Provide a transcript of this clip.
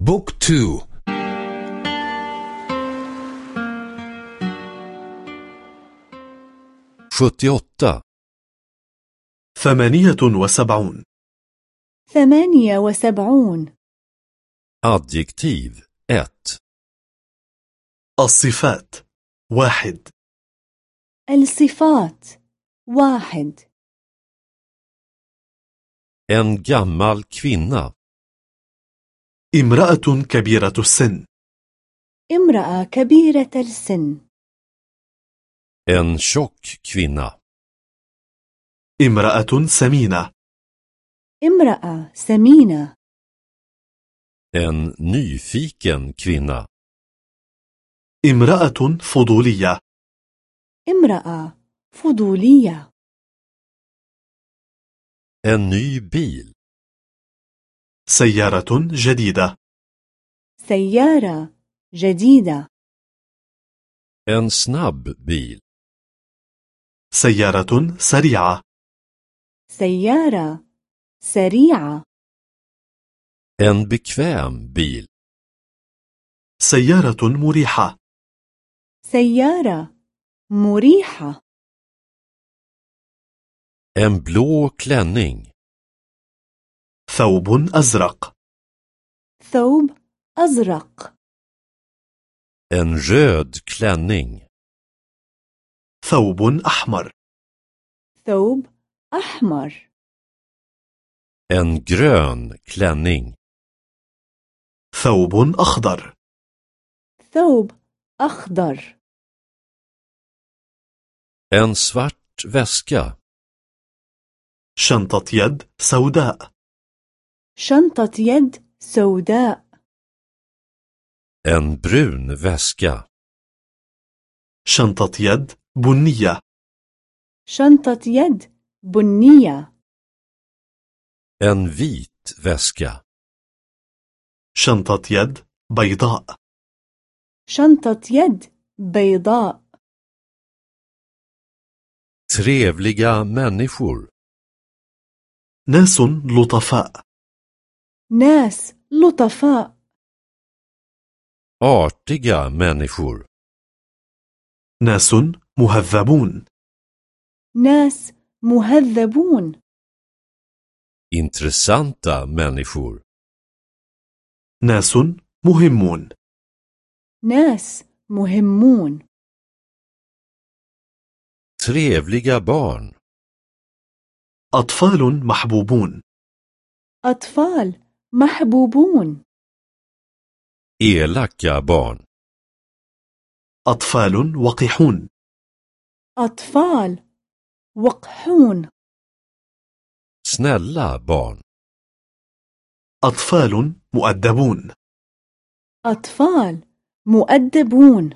بوك تو. sjuttioåtta ثمانية وسبعون. ثمانية وسبعون. Adjektiv 1 الصفات. واحد. الصفات. واحد. En gammal kvinna. امرأة كبيرة السن امرأة كبيرة السن En tjock kvinna. امرأة سمينة امرأة سمينة En nyfiken kvinna. امرأة فضولية امرأة فضولية En ny bil. سيارة جديدة سيارة جديدة En snabb bil. سيارة سريعة سيارة سريعة En bekväm bil. سيارة مريحة سيارة مريحة En blå klänning. ثوب أزرق. ثوب أزرق. En röd klänning. ثوب أحمر. ثوب أحمر. En grön klänning. ثوب أخضر. ثوب أخضر. En svart väska. شنطة يد سوداء. شنطة يد سوداء En brun väska. شنطة يد بنية شنطة يد بنية En vit väska. شنطة يد بيضاء شنطة يد بيضاء Trevliga människor. ناس لطفاء ناس لطفاء Artiga människor. ناس مهذبون ناس مهذبون Intressanta människor. ناس مهمون ناس مهمون Trevliga barn. أطفال محبوبون أطفال محبوبون. Elaka barn. أطفال وقحون. أطفال وقحون. Snälla barn. أطفال مؤدبون. أطفال مؤدبون.